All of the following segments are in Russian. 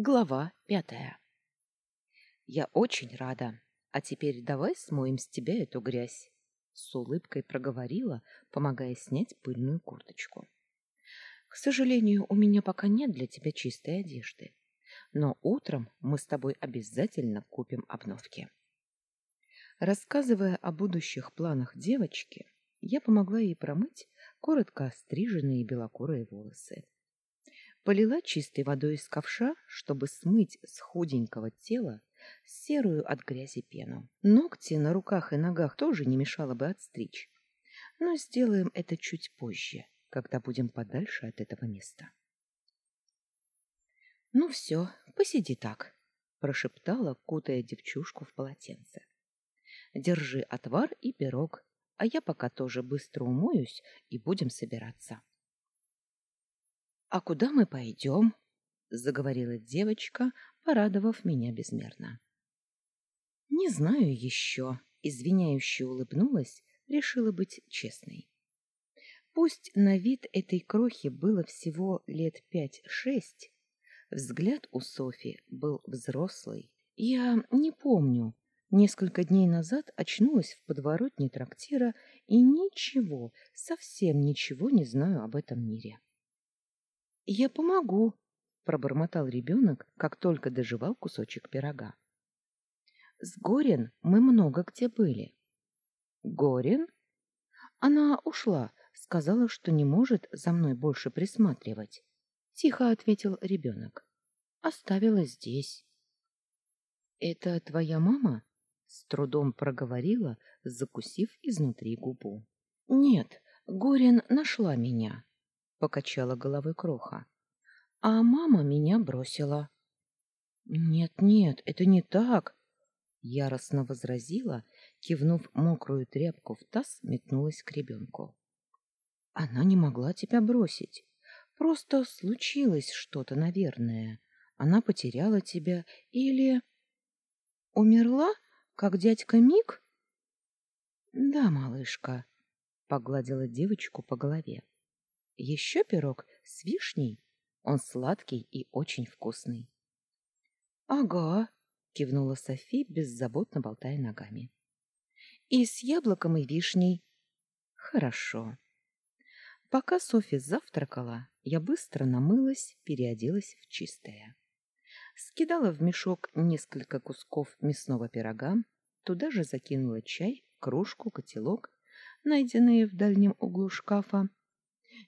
Глава пятая. Я очень рада. А теперь давай смоем с тебя эту грязь. С улыбкой проговорила, помогая снять пыльную курточку. К сожалению, у меня пока нет для тебя чистой одежды. Но утром мы с тобой обязательно купим обновки. Рассказывая о будущих планах девочки, я помогла ей промыть коротко остриженные белокурые волосы полила чистой водой из ковша, чтобы смыть с худенького тела серую от грязи пену. Ногти на руках и ногах тоже не мешало бы отстричь. Но сделаем это чуть позже, когда будем подальше от этого места. Ну все, посиди так, прошептала, кутая девчушку в полотенце. Держи отвар и пирог, а я пока тоже быстро умоюсь и будем собираться. «А куда мы пойдем?» — заговорила девочка, порадовав меня безмерно. «Не знаю еще», — извиняюще улыбнулась, решила быть честной. Пусть на вид этой крохи было всего лет пять-шесть, взгляд у Софи был взрослый. Я не помню, несколько дней назад очнулась в подворотне трактира и ничего, совсем ничего не знаю об этом мире. Я помогу, пробормотал ребенок, как только доживал кусочек пирога. С Горин мы много где были. Горин? Она ушла, сказала, что не может за мной больше присматривать. Тихо ответил ребенок. Оставила здесь. Это твоя мама? С трудом проговорила, закусив изнутри губу. Нет, Горин нашла меня покачала головой Кроха. А мама меня бросила. Нет, нет, это не так, яростно возразила, кивнув мокрую тряпку в таз, метнулась к ребенку. Она не могла тебя бросить. Просто случилось что-то, наверное. Она потеряла тебя или умерла, как дядька Мик? Да, малышка, погладила девочку по голове. Еще пирог с вишней. Он сладкий и очень вкусный. — Ага, — кивнула Софи, беззаботно болтая ногами. — И с яблоком и вишней. — Хорошо. Пока Софи завтракала, я быстро намылась, переоделась в чистое. Скидала в мешок несколько кусков мясного пирога, туда же закинула чай, кружку, котелок, найденные в дальнем углу шкафа,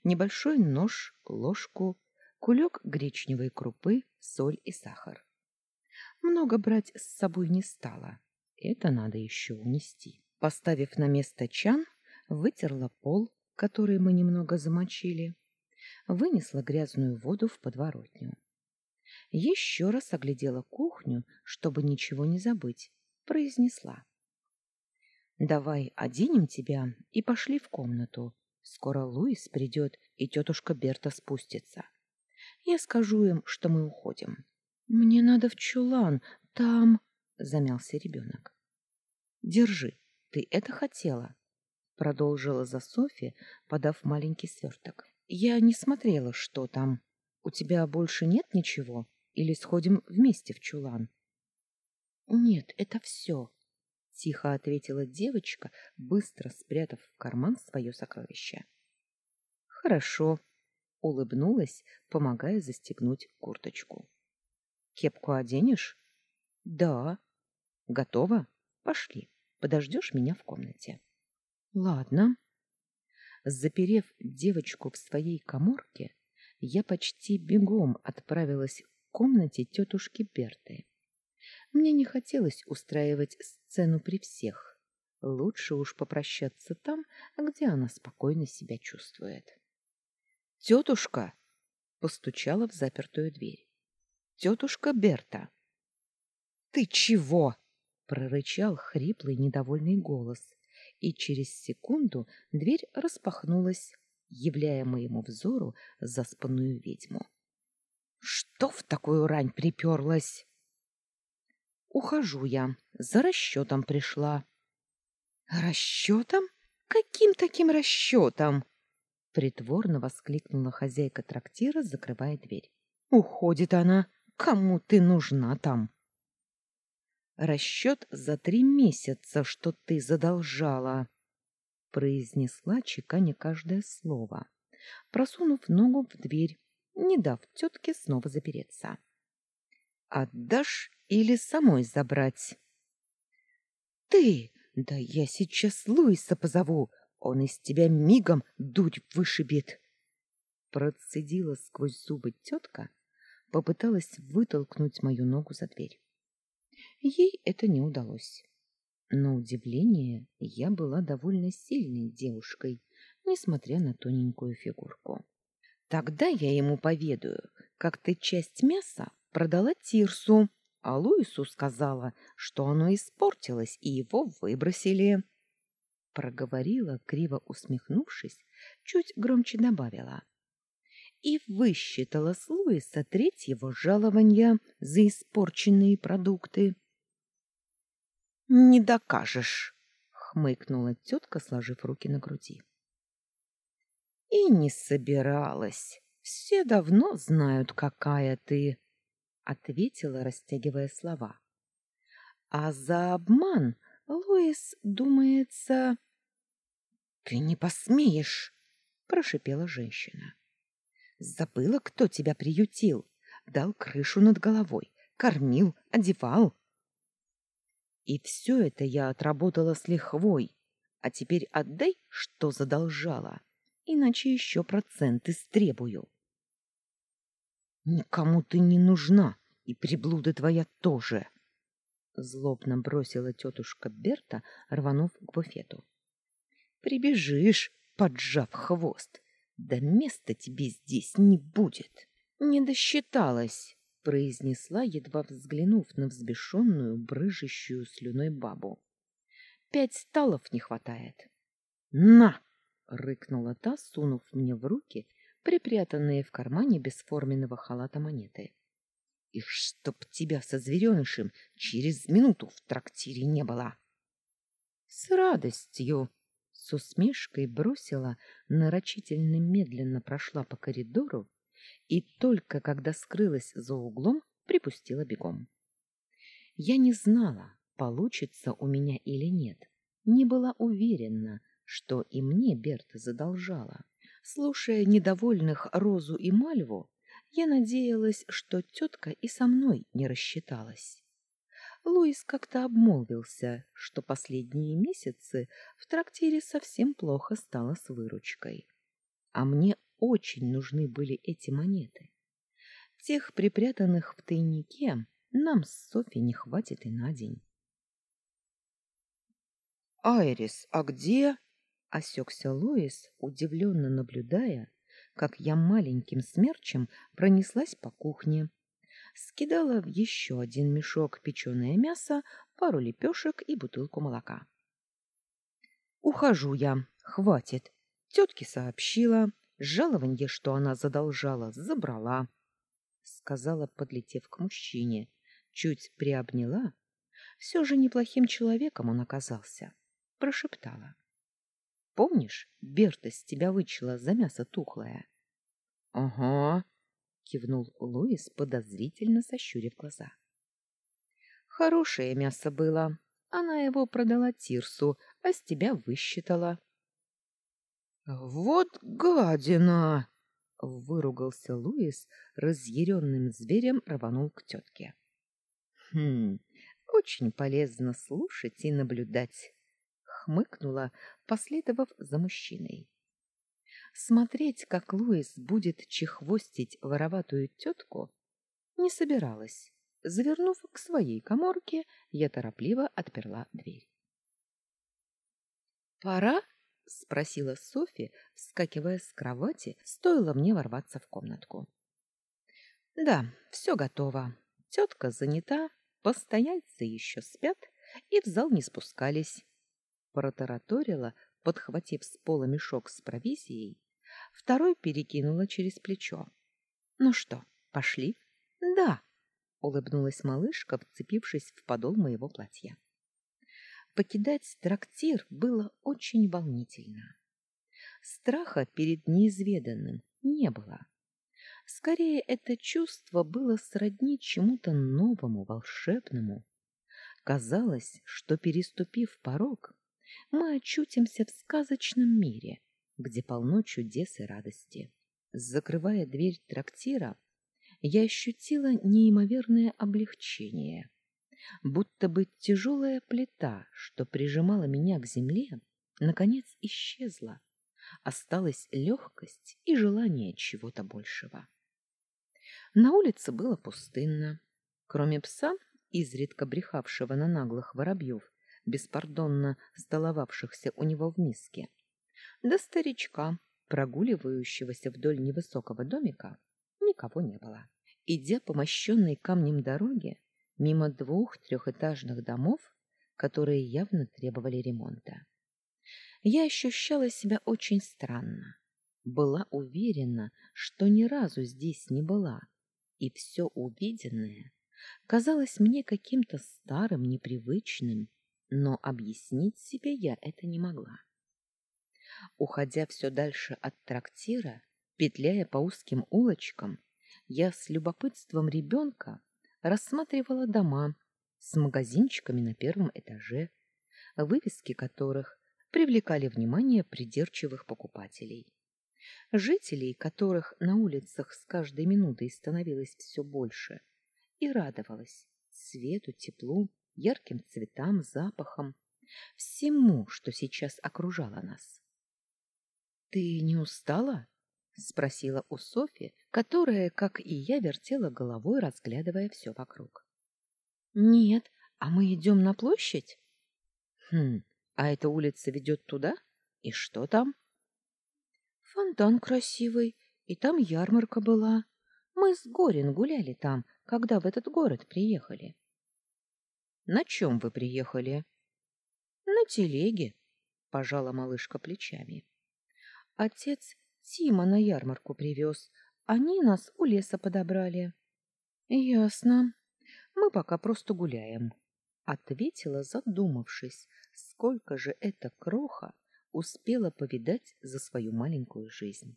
небольшой нож, ложку, кулек гречневой крупы, соль и сахар. Много брать с собой не стала. Это надо еще унести. Поставив на место чан, вытерла пол, который мы немного замочили, вынесла грязную воду в подворотню. Еще раз оглядела кухню, чтобы ничего не забыть, произнесла. «Давай оденем тебя и пошли в комнату. Скоро Луис придет, и тетушка Берта спустится. Я скажу им, что мы уходим. Мне надо в чулан, там... Замялся ребенок. Держи, ты это хотела. Продолжила за Софи, подав маленький сверток. Я не смотрела, что там. У тебя больше нет ничего? Или сходим вместе в чулан? Нет, это все тихо ответила девочка, быстро спрятав в карман свое сокровище. Хорошо, улыбнулась, помогая застегнуть курточку. Кепку оденешь? Да. Готово? Пошли. Подождешь меня в комнате. Ладно. Заперев девочку в своей каморке, я почти бегом отправилась к комнате тетушки Берты. Мне не хотелось устраивать сцену при всех. Лучше уж попрощаться там, где она спокойно себя чувствует. «Тетушка!» — постучала в запертую дверь. «Тетушка Берта!» «Ты чего?» — прорычал хриплый недовольный голос, и через секунду дверь распахнулась, являя моему взору заспанную ведьму. «Что в такую рань приперлась?» Ухожу я. За расчетом пришла. Расчетом? Каким таким расчетом? Притворно воскликнула хозяйка трактира, закрывая дверь. Уходит она. Кому ты нужна там? Расчет за три месяца, что ты задолжала, произнесла чеканя каждое слово, просунув ногу в дверь, не дав тетке снова запереться. Отдашь или самой забрать? Ты, да я сейчас Луиса позову, он из тебя мигом дурь вышибет. Процедила сквозь зубы тетка, попыталась вытолкнуть мою ногу за дверь. Ей это не удалось. На удивление, я была довольно сильной девушкой, несмотря на тоненькую фигурку. Тогда я ему поведаю, как ты часть мяса продала Тирсу, а Луису сказала, что оно испортилось и его выбросили. Проговорила, криво усмехнувшись, чуть громче добавила и высчитала с Луиса третьего жалования за испорченные продукты. — Не докажешь, — хмыкнула тетка, сложив руки на груди. — И не собиралась. Все давно знают, какая ты, — ответила, растягивая слова. — А за обман Луис, думается... — Ты не посмеешь, — прошипела женщина. Забыла, кто тебя приютил, дал крышу над головой, кормил, одевал. И все это я отработала с лихвой, а теперь отдай, что задолжала, иначе еще проценты стребую. Никому ты не нужна, и приблуда твоя тоже. Злобно бросила тетушка Берта, рванув к буфету. Прибежишь, поджав хвост, да места тебе здесь не будет. Не досчиталась, произнесла, едва взглянув на взбешенную, брыжущую слюной бабу. Пять сталов не хватает. На! рыкнула та, сунув мне в руки припрятанные в кармане бесформенного халата монеты. И чтоб тебя со зверенышем через минуту в трактире не было. С радостью, с усмешкой бросила, нарочительно медленно прошла по коридору и только когда скрылась за углом, припустила бегом. Я не знала, получится у меня или нет. Не была уверена, что и мне Берта задолжала. Слушая недовольных Розу и Мальву, я надеялась, что тетка и со мной не рассчиталась. Луис как-то обмолвился, что последние месяцы в трактире совсем плохо стало с выручкой. А мне очень нужны были эти монеты. Тех, припрятанных в тайнике, нам с Софи не хватит и на день. «Айрис, а где?» — осекся Луис, удивленно наблюдая, как я маленьким смерчем пронеслась по кухне скидала в еще один мешок печеное мясо, пару лепешек и бутылку молока. «Ухожу я, хватит. Тетке сообщила, жалованье, что она задолжала, забрала», — сказала, подлетев к мужчине, чуть приобняла. Все же неплохим человеком он оказался. Прошептала. «Помнишь, Берта с тебя вычла за мясо тухлое?» «Ага», кивнул Луис, подозрительно сощурив глаза. Хорошее мясо было. Она его продала Тирсу, а с тебя высчитала. Вот гадина, выругался Луис, разъяренным зверем рванул к тетке. Хм, очень полезно слушать и наблюдать, хмыкнула, последовав за мужчиной. Смотреть, как Луис будет чехвостить вороватую тетку, не собиралась. Завернув к своей коморке, я торопливо отперла дверь. «Пора?» — спросила Софи, вскакивая с кровати, стоило мне ворваться в комнатку. «Да, все готово. Тетка занята, постояльцы еще спят и в зал не спускались». Протараторила, подхватив с пола мешок с провизией, второй перекинула через плечо. Ну что, пошли? Да, улыбнулась малышка, вцепившись в подол моего платья. Покидать трактир было очень волнительно. Страха перед неизведанным не было. Скорее, это чувство было сродни чему-то новому, волшебному. Казалось, что, переступив порог, мы очутимся в сказочном мире, где полно чудес и радости. Закрывая дверь трактира, я ощутила неимоверное облегчение, будто бы тяжелая плита, что прижимала меня к земле, наконец исчезла. Осталась легкость и желание чего-то большего. На улице было пустынно. Кроме пса, изредка брехавшего на наглых воробьев, беспардонно столовавшихся у него в миске, да старичка, прогуливающегося вдоль невысокого домика, никого не было. Идя по мощенной камнем дороге, мимо двух трехэтажных домов, которые явно требовали ремонта, я ощущала себя очень странно. Была уверена, что ни разу здесь не была, и все увиденное казалось мне каким-то старым, непривычным, но объяснить себе я это не могла. Уходя все дальше от трактира, петляя по узким улочкам, я с любопытством ребенка рассматривала дома с магазинчиками на первом этаже, вывески которых привлекали внимание придирчивых покупателей. Жителей, которых на улицах с каждой минутой становилось все больше, и радовалась свету, теплу, ярким цветам, запахам, всему, что сейчас окружало нас. Ты не устала? спросила у Софи, которая, как и я, вертела головой, разглядывая все вокруг. Нет, а мы идем на площадь? Хм, а эта улица ведет туда? И что там? Фонтан красивый, и там ярмарка была. Мы с Горин гуляли там, когда в этот город приехали. На чем вы приехали? На телеге, пожала малышка плечами. Отец Тима на ярмарку привез. Они нас у леса подобрали. Ясно. Мы пока просто гуляем, ответила, задумавшись, сколько же эта кроха успела повидать за свою маленькую жизнь.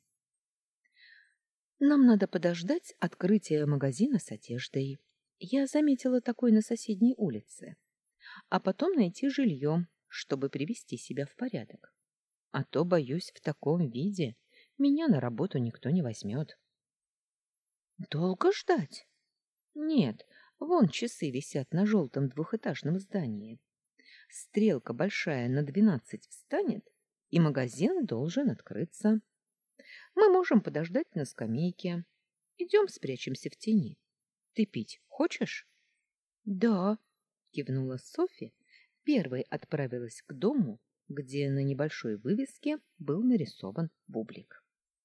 Нам надо подождать открытия магазина с одеждой. Я заметила такой на соседней улице. А потом найти жилье, чтобы привести себя в порядок. А то, боюсь, в таком виде меня на работу никто не возьмет. Долго ждать? Нет, вон часы висят на желтом двухэтажном здании. Стрелка большая на двенадцать встанет, и магазин должен открыться. Мы можем подождать на скамейке. Идем спрячемся в тени. Ты пить хочешь? Да, кивнула Софи, первой отправилась к дому, где на небольшой вывеске был нарисован бублик.